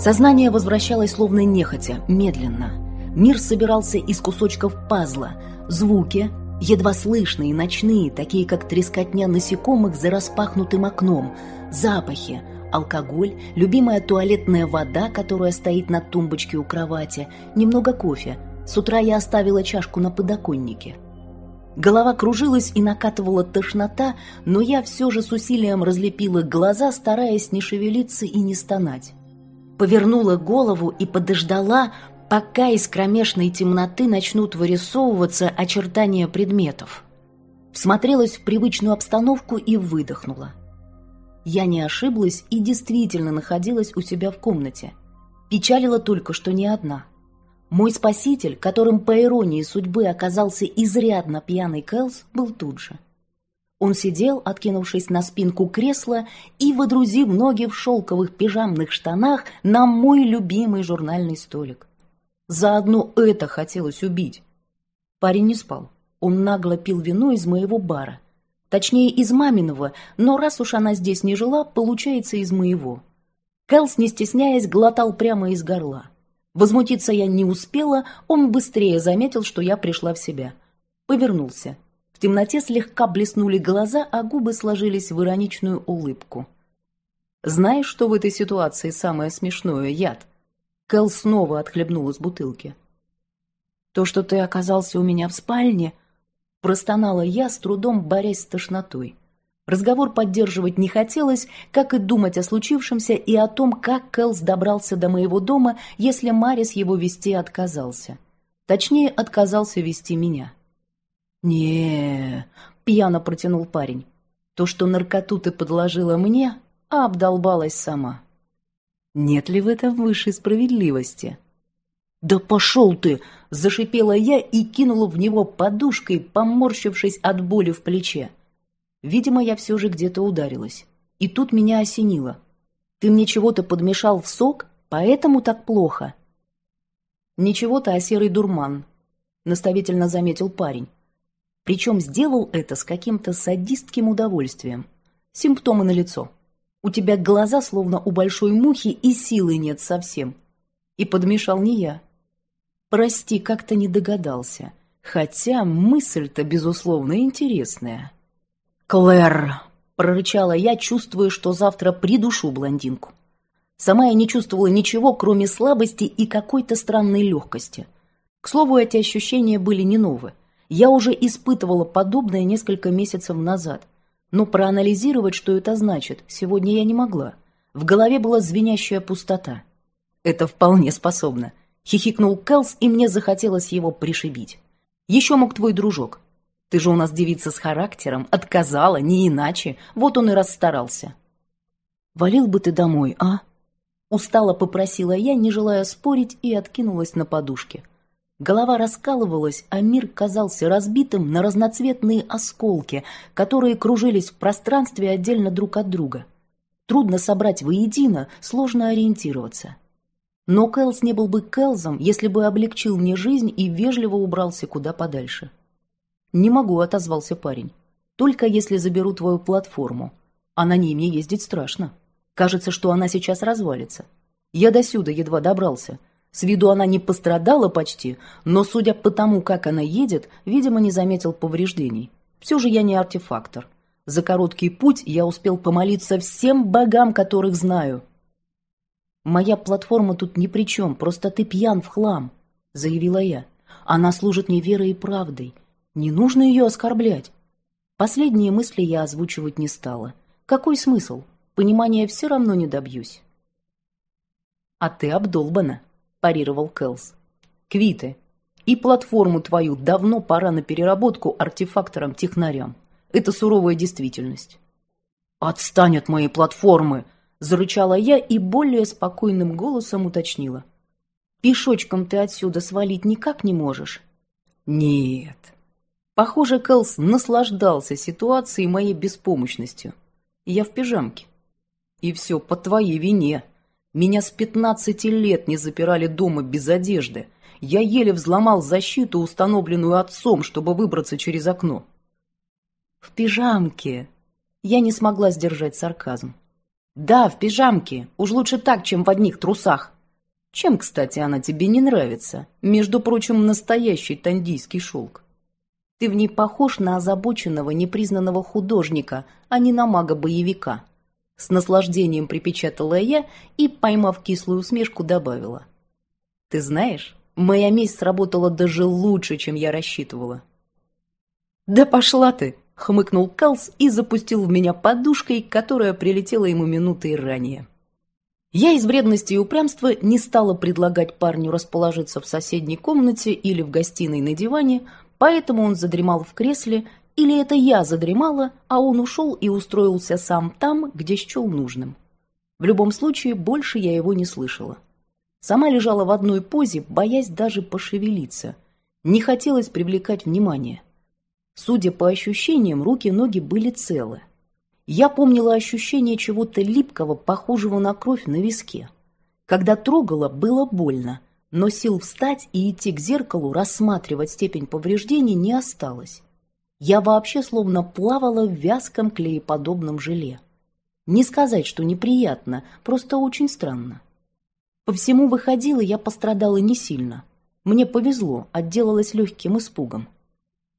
Сознание возвращалось словно нехотя, медленно. Мир собирался из кусочков пазла. Звуки, едва слышные, ночные, такие как трескотня насекомых за распахнутым окном. Запахи, алкоголь, любимая туалетная вода, которая стоит на тумбочке у кровати, немного кофе. С утра я оставила чашку на подоконнике. Голова кружилась и накатывала тошнота, но я все же с усилием разлепила глаза, стараясь не шевелиться и не стонать повернула голову и подождала, пока из кромешной темноты начнут вырисовываться очертания предметов. Всмотрелась в привычную обстановку и выдохнула. Я не ошиблась и действительно находилась у себя в комнате. Печалила только, что не одна. Мой спаситель, которым по иронии судьбы оказался изрядно пьяный Кэлс, был тут же. Он сидел, откинувшись на спинку кресла и водрузив ноги в шелковых пижамных штанах на мой любимый журнальный столик. Заодно это хотелось убить. Парень не спал. Он нагло пил вино из моего бара. Точнее, из маминого, но раз уж она здесь не жила, получается, из моего. Кэлс, не стесняясь, глотал прямо из горла. Возмутиться я не успела, он быстрее заметил, что я пришла в себя. Повернулся темноте слегка блеснули глаза, а губы сложились в ироничную улыбку. «Знаешь, что в этой ситуации самое смешное, яд?» Кэл снова отхлебнул из бутылки. «То, что ты оказался у меня в спальне...» Простонала я, с трудом борясь с тошнотой. Разговор поддерживать не хотелось, как и думать о случившемся и о том, как Кэлс добрался до моего дома, если Марис его вести отказался. Точнее, отказался вести меня не пьяно протянул парень. «То, что наркоту ты подложила мне, а обдолбалась сама». «Нет ли в этом высшей справедливости?» «Да пошел ты!» – зашипела я и кинула в него подушкой, поморщившись от боли в плече. Видимо, я все же где-то ударилась. И тут меня осенило. «Ты мне чего-то подмешал в сок, поэтому так плохо?» «Ничего-то, а серый дурман», – наставительно заметил парень. Причем сделал это с каким-то садистским удовольствием. Симптомы налицо. У тебя глаза словно у большой мухи и силы нет совсем. И подмешал не я. Прости, как-то не догадался. Хотя мысль-то, безусловно, интересная. «Клэр!» – прорычала я, чувствуя, что завтра придушу блондинку. Сама я не чувствовала ничего, кроме слабости и какой-то странной легкости. К слову, эти ощущения были не новые. Я уже испытывала подобное несколько месяцев назад, но проанализировать, что это значит, сегодня я не могла. В голове была звенящая пустота. «Это вполне способно», — хихикнул Кэлс, и мне захотелось его пришибить. «Еще мог твой дружок. Ты же у нас девица с характером, отказала, не иначе, вот он и расстарался». «Валил бы ты домой, а?» Устало попросила я, не желая спорить, и откинулась на подушке. Голова раскалывалась, а мир казался разбитым на разноцветные осколки, которые кружились в пространстве отдельно друг от друга. Трудно собрать воедино, сложно ориентироваться. Но Кэлс не был бы Кэлзом, если бы облегчил мне жизнь и вежливо убрался куда подальше. «Не могу», — отозвался парень. «Только если заберу твою платформу. А на ней мне ездить страшно. Кажется, что она сейчас развалится. Я досюда едва добрался». С виду она не пострадала почти, но, судя по тому, как она едет, видимо, не заметил повреждений. Все же я не артефактор. За короткий путь я успел помолиться всем богам, которых знаю. «Моя платформа тут ни при чем, просто ты пьян в хлам», — заявила я. «Она служит мне верой и правдой. Не нужно ее оскорблять». Последние мысли я озвучивать не стала. Какой смысл? Понимания все равно не добьюсь. «А ты обдолбана», – парировал Кэлс. «Квиты. И платформу твою давно пора на переработку артефакторам-технарям. Это суровая действительность». «Отстань от моей платформы!» – зарычала я и более спокойным голосом уточнила. «Пешочком ты отсюда свалить никак не можешь?» «Нет». Похоже, Кэлс наслаждался ситуацией моей беспомощностью. Я в пижамке. И все по твоей вине. Меня с пятнадцати лет не запирали дома без одежды. Я еле взломал защиту, установленную отцом, чтобы выбраться через окно. В пижамке. Я не смогла сдержать сарказм. «Да, в пижамке. Уж лучше так, чем в одних трусах». «Чем, кстати, она тебе не нравится? Между прочим, настоящий тандийский шелк». «Ты в ней похож на озабоченного, непризнанного художника, а не на мага-боевика». С наслаждением припечатала я и, поймав кислую усмешку, добавила. «Ты знаешь, моя месть сработала даже лучше, чем я рассчитывала». «Да пошла ты!» — хмыкнул Калс и запустил в меня подушкой, которая прилетела ему минутой ранее. Я из вредности и упрямства не стала предлагать парню расположиться в соседней комнате или в гостиной на диване, поэтому он задремал в кресле, или это я задремала, а он ушел и устроился сам там, где счел нужным. В любом случае, больше я его не слышала. Сама лежала в одной позе, боясь даже пошевелиться. Не хотелось привлекать внимание. Судя по ощущениям, руки-ноги были целы. Я помнила ощущение чего-то липкого, похожего на кровь на виске. Когда трогала, было больно, но сил встать и идти к зеркалу, рассматривать степень повреждений не осталось. Я вообще словно плавала в вязком клееподобном желе. Не сказать, что неприятно, просто очень странно. По всему выходило, я пострадала не сильно. Мне повезло, отделалась легким испугом.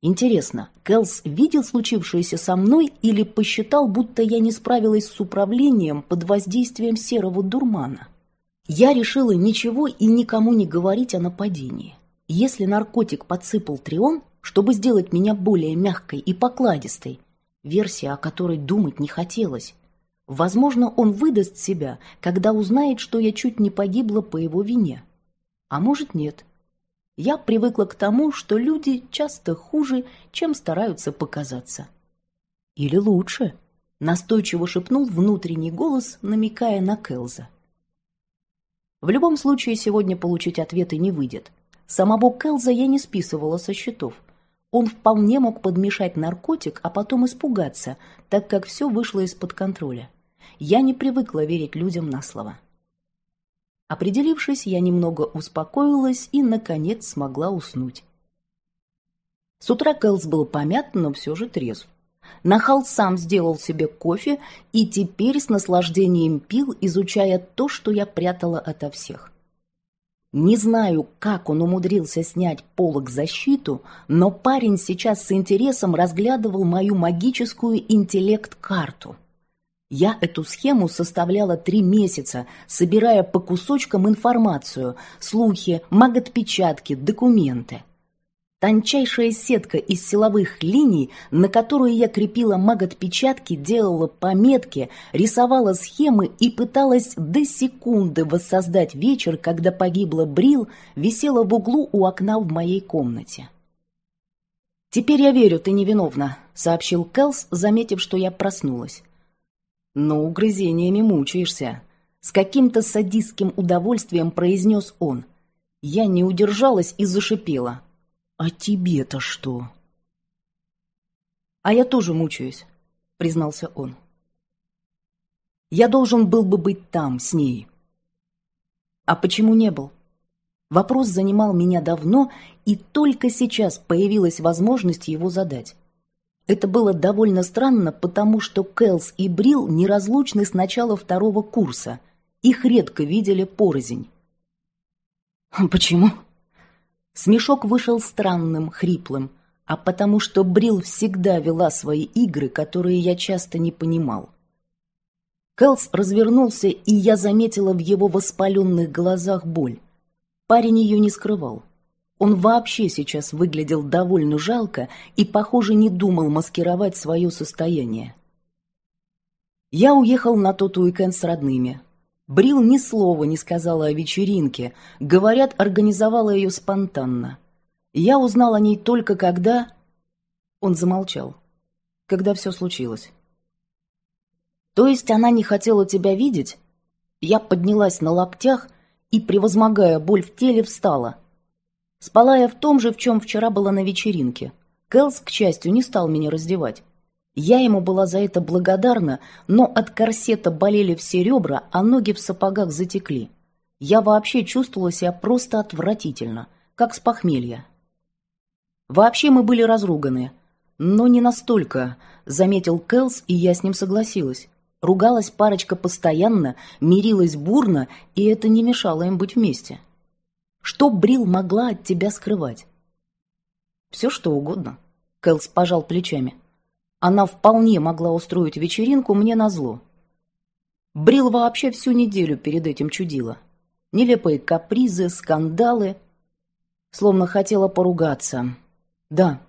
Интересно, Кэлс видел случившееся со мной или посчитал, будто я не справилась с управлением под воздействием серого дурмана? Я решила ничего и никому не говорить о нападении. Если наркотик подсыпал Трион, чтобы сделать меня более мягкой и покладистой, версия, о которой думать не хотелось. Возможно, он выдаст себя, когда узнает, что я чуть не погибла по его вине. А может, нет. Я привыкла к тому, что люди часто хуже, чем стараются показаться. Или лучше, настойчиво шепнул внутренний голос, намекая на Келза. В любом случае, сегодня получить ответы не выйдет. Самого Келза я не списывала со счетов – он вполне мог подмешать наркотик, а потом испугаться, так как все вышло из-под контроля. Я не привыкла верить людям на слово. Определившись, я немного успокоилась и, наконец, смогла уснуть. С утра Кэлс был помят, но все же трезв. Нахал сам сделал себе кофе и теперь с наслаждением пил, изучая то, что я прятала ото всех. Не знаю, как он умудрился снять полог защиту, но парень сейчас с интересом разглядывал мою магическую интеллект-карту. Я эту схему составляла три месяца, собирая по кусочкам информацию, слухи, маготпечатки, документы. Тончайшая сетка из силовых линий, на которую я крепила маготпечатки, делала пометки, рисовала схемы и пыталась до секунды воссоздать вечер, когда погибла Брил, висела в углу у окна в моей комнате. «Теперь я верю, ты невиновна», — сообщил Келс, заметив, что я проснулась. «Но угрызениями мучаешься», — с каким-то садистским удовольствием произнес он. Я не удержалась и зашипела. «А тебе-то что?» «А я тоже мучаюсь», — признался он. «Я должен был бы быть там, с ней». «А почему не был?» Вопрос занимал меня давно, и только сейчас появилась возможность его задать. Это было довольно странно, потому что Кэлс и Брил неразлучны с начала второго курса. Их редко видели порознь. «Почему?» Смешок вышел странным, хриплым, а потому что Брил всегда вела свои игры, которые я часто не понимал. Кэлс развернулся, и я заметила в его воспаленных глазах боль. Парень ее не скрывал. Он вообще сейчас выглядел довольно жалко и, похоже, не думал маскировать свое состояние. Я уехал на тот уикенд с родными, Брил ни слова не сказала о вечеринке. Говорят, организовала ее спонтанно. Я узнал о ней только когда... Он замолчал. Когда все случилось. То есть она не хотела тебя видеть? Я поднялась на локтях и, превозмогая боль в теле, встала. Спала я в том же, в чем вчера была на вечеринке. Кэлс, к счастью, не стал меня раздевать. Я ему была за это благодарна, но от корсета болели все ребра, а ноги в сапогах затекли. Я вообще чувствовала себя просто отвратительно, как с похмелья. Вообще мы были разруганы, но не настолько, заметил Кэлс, и я с ним согласилась. Ругалась парочка постоянно, мирилась бурно, и это не мешало им быть вместе. Что Брил могла от тебя скрывать? Все что угодно. Кэлс пожал плечами. Она вполне могла устроить вечеринку мне назло. Брил вообще всю неделю перед этим чудила. Нелепые капризы, скандалы. Словно хотела поругаться. Да.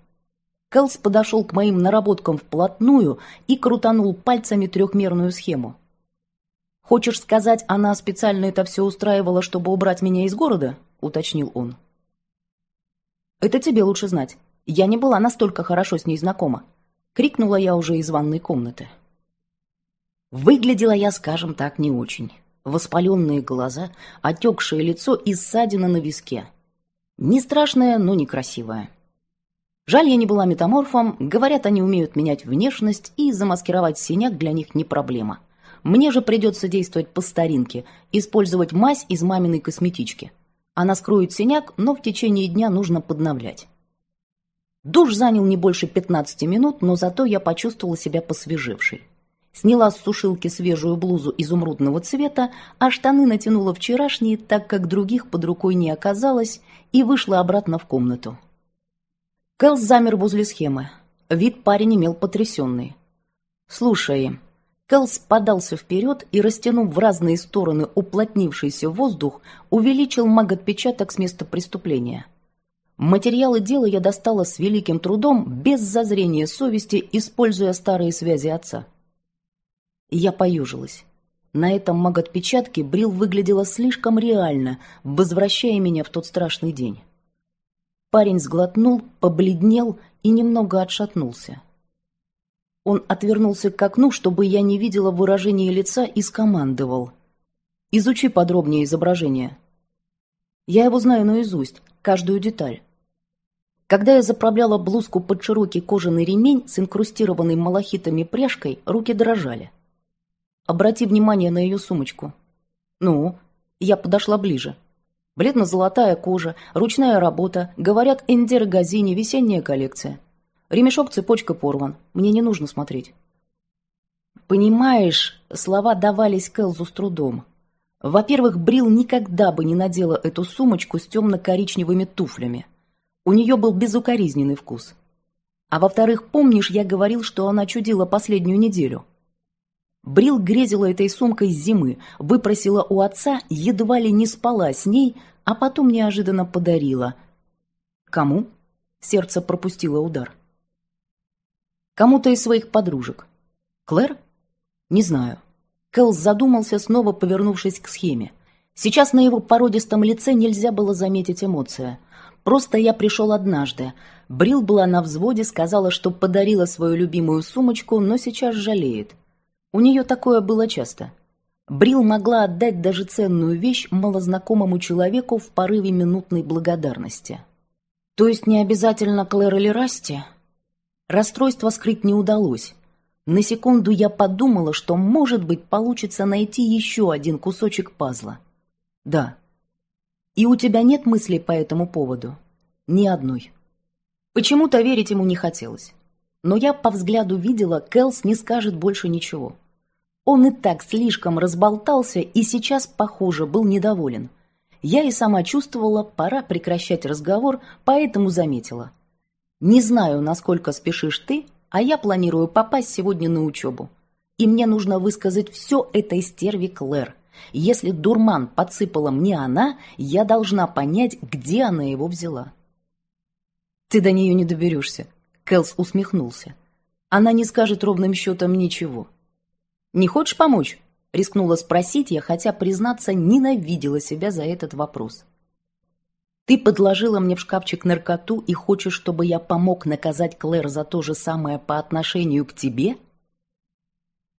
Кэлс подошел к моим наработкам вплотную и крутанул пальцами трехмерную схему. «Хочешь сказать, она специально это все устраивала, чтобы убрать меня из города?» — уточнил он. «Это тебе лучше знать. Я не была настолько хорошо с ней знакома», — крикнула я уже из ванной комнаты. Выглядела я, скажем так, не очень. Воспаленные глаза, отекшее лицо и ссадина на виске. Не страшная, но некрасивая. Жаль, я не была метаморфом, говорят, они умеют менять внешность, и замаскировать синяк для них не проблема. Мне же придется действовать по старинке, использовать мазь из маминой косметички. Она скроет синяк, но в течение дня нужно подновлять. Душ занял не больше 15 минут, но зато я почувствовала себя посвежевшей. Сняла с сушилки свежую блузу изумрудного цвета, а штаны натянула вчерашние, так как других под рукой не оказалось, и вышла обратно в комнату. Кэлс замер возле схемы. Вид парень имел потрясенный. «Слушай...» Кэлс подался вперед и, растянув в разные стороны уплотнившийся воздух, увеличил маготпечаток с места преступления. Материалы дела я достала с великим трудом, без зазрения совести, используя старые связи отца. Я поюжилась. На этом маготпечатке Брил выглядела слишком реально, возвращая меня в тот страшный день. Парень сглотнул, побледнел и немного отшатнулся. Он отвернулся к окну, чтобы я не видела выражения лица, и скомандовал. «Изучи подробнее изображение». Я его знаю наизусть, каждую деталь. Когда я заправляла блузку под широкий кожаный ремень с инкрустированной малахитами пряжкой, руки дрожали. Обрати внимание на ее сумочку. Ну, я подошла ближе. Бледно-золотая кожа, ручная работа, говорят, Эндер Газини, весенняя коллекция. Ремешок, цепочка порван. Мне не нужно смотреть. Понимаешь, слова давались Кэлзу с трудом. Во-первых, Брил никогда бы не надела эту сумочку с темно-коричневыми туфлями. У нее был безукоризненный вкус. А во-вторых, помнишь, я говорил, что она чудила последнюю неделю? Брил грезила этой сумкой с зимы, выпросила у отца, едва ли не спала с ней, а потом неожиданно подарила. Кому? Сердце пропустило удар. Кому-то из своих подружек. Клэр? Не знаю. Кэлс задумался, снова повернувшись к схеме. Сейчас на его породистом лице нельзя было заметить эмоция. Просто я пришел однажды. Брил была на взводе, сказала, что подарила свою любимую сумочку, но сейчас жалеет. У нее такое было часто. Брил могла отдать даже ценную вещь малознакомому человеку в порыве минутной благодарности. То есть не обязательно Клэр или Расти? Расстройство скрыть не удалось. На секунду я подумала, что, может быть, получится найти еще один кусочек пазла. Да. И у тебя нет мыслей по этому поводу? Ни одной. Почему-то верить ему не хотелось. Но я по взгляду видела, Кэлс не скажет больше ничего. Он и так слишком разболтался и сейчас, похоже, был недоволен. Я и сама чувствовала, пора прекращать разговор, поэтому заметила. «Не знаю, насколько спешишь ты, а я планирую попасть сегодня на учебу. И мне нужно высказать все этой стерве Клэр. Если дурман подсыпала мне она, я должна понять, где она его взяла». «Ты до нее не доберешься», — Кэлс усмехнулся. «Она не скажет ровным счетом ничего». «Не хочешь помочь?» — рискнула спросить я, хотя, признаться, ненавидела себя за этот вопрос. «Ты подложила мне в шкафчик наркоту и хочешь, чтобы я помог наказать Клэр за то же самое по отношению к тебе?»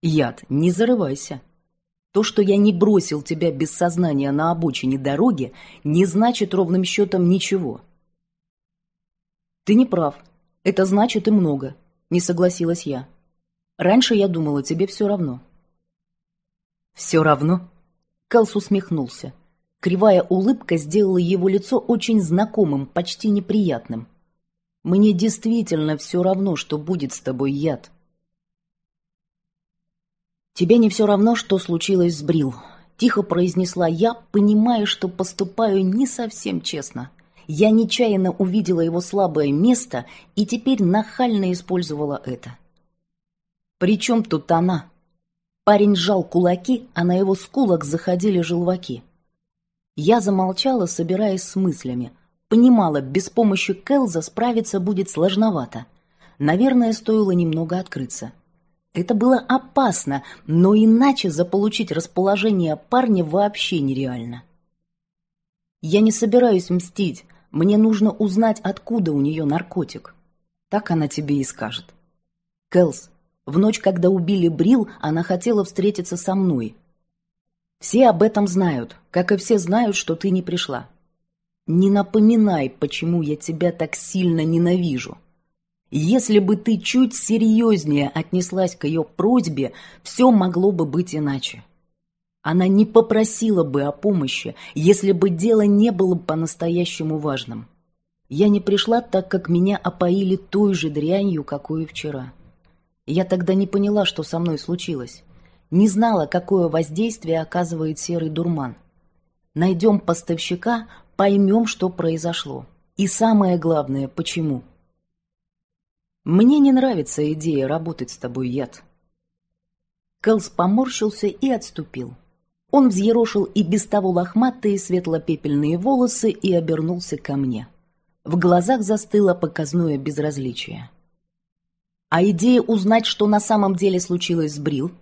«Яд, не зарывайся. То, что я не бросил тебя без сознания на обочине дороги, не значит ровным счетом ничего». «Ты не прав. Это значит и много», — не согласилась я. Раньше я думала, тебе все равно». «Все равно?» Кэлс усмехнулся. Кривая улыбка сделала его лицо очень знакомым, почти неприятным. «Мне действительно все равно, что будет с тобой яд». «Тебе не все равно, что случилось с Брил», — тихо произнесла я, понимая, что поступаю не совсем честно. Я нечаянно увидела его слабое место и теперь нахально использовала это. «При чем тут она?» Парень сжал кулаки, а на его скулах заходили желваки. Я замолчала, собираясь с мыслями. Понимала, без помощи Келза справиться будет сложновато. Наверное, стоило немного открыться. Это было опасно, но иначе заполучить расположение парня вообще нереально. Я не собираюсь мстить, мне нужно узнать, откуда у нее наркотик. Так она тебе и скажет. Келс, в ночь, когда убили Брил, она хотела встретиться со мной. Все об этом знают, как и все знают, что ты не пришла. Не напоминай, почему я тебя так сильно ненавижу. Если бы ты чуть серьезнее отнеслась к ее просьбе, все могло бы быть иначе. Она не попросила бы о помощи, если бы дело не было по-настоящему важным. Я не пришла так, как меня опоили той же дрянью, какой и вчера. Я тогда не поняла, что со мной случилось. Не знала, какое воздействие оказывает серый дурман. Найдем поставщика, поймем, что произошло. И самое главное, почему. Мне не нравится идея работать с тобой, Яд. Кэлс поморщился и отступил. Он взъерошил и без того лохматые светло-пепельные волосы и обернулся ко мне. В глазах застыло показное безразличие. А идея узнать, что на самом деле случилось с Брил,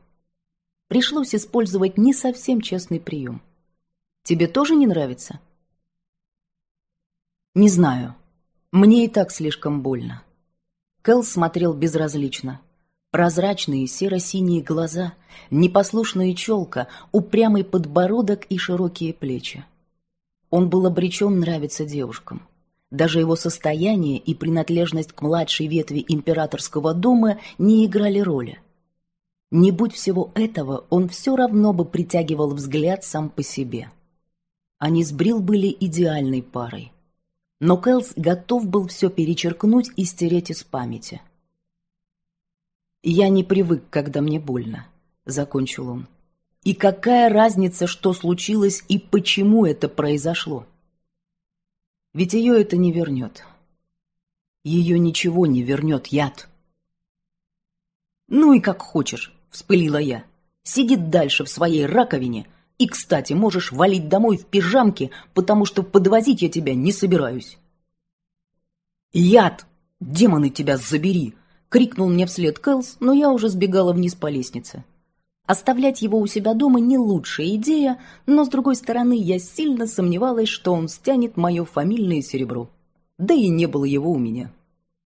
пришлось использовать не совсем честный прием. Тебе тоже не нравится? Не знаю. Мне и так слишком больно. Кэл смотрел безразлично. Прозрачные серо-синие глаза, непослушная челка, упрямый подбородок и широкие плечи. Он был обречен нравиться девушкам. Даже его состояние и принадлежность к младшей ветви императорского дома не играли роли. Не будь всего этого, он все равно бы притягивал взгляд сам по себе. Они с Брил были идеальной парой. Но Кэлс готов был все перечеркнуть и стереть из памяти. «Я не привык, когда мне больно», — закончил он. «И какая разница, что случилось и почему это произошло?» Ведь ее это не вернет. Ее ничего не вернет яд. «Ну и как хочешь», — вспылила я. «Сидит дальше в своей раковине. И, кстати, можешь валить домой в пижамке, потому что подвозить я тебя не собираюсь». «Яд! Демоны тебя забери!» — крикнул мне вслед Кэлс, но я уже сбегала вниз по лестнице. Оставлять его у себя дома не лучшая идея, но, с другой стороны, я сильно сомневалась, что он стянет мое фамильное серебро. Да и не было его у меня.